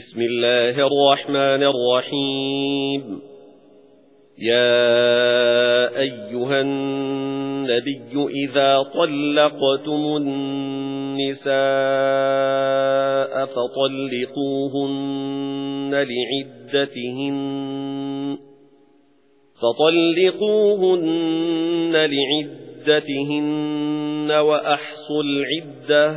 بسم الله الرحمن الرحيم. يا أيها النبي إذا طلقتم النساء فطلقوهن لعدتهن فطلقوهن لعدتهن وأحصوا العدة.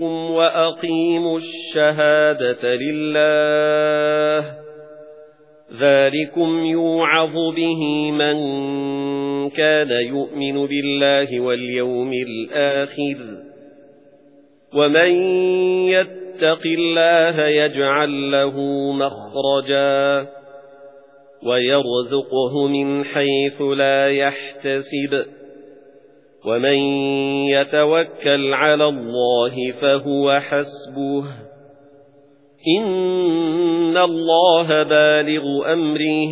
وأقيموا الشهادة لله ذلكم يوعظ به من كان يؤمن بالله واليوم الآخر ومن يتق الله يجعل له مخرجا ويرزقه من حيث لا يحتسب ومن يتوكل على الله فهو حسبه. إن الله بالغ أمره.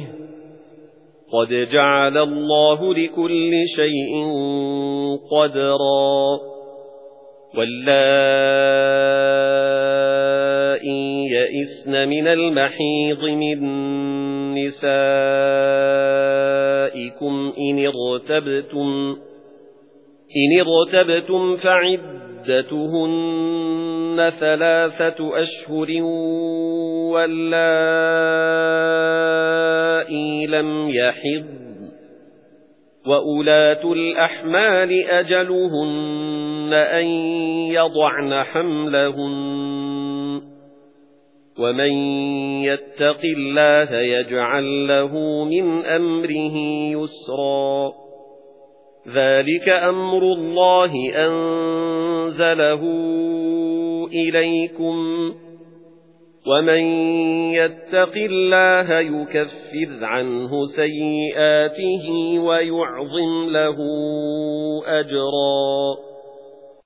قد جعل الله لكل شيء قدرا. واللائي يئسن من المحيض من نسائكم إن ارتبتم إن ارتبتم فعدتهن ثلاثة أشهر واللائي لم يحض وأولات الأحمال أجلهن أن يضعن حملهن ومن يتق الله يجعل له من أمره يسرا ذلك أمر الله أنزله إليكم ومن يتق الله يكفر عنه سيئاته ويعظم له أجرا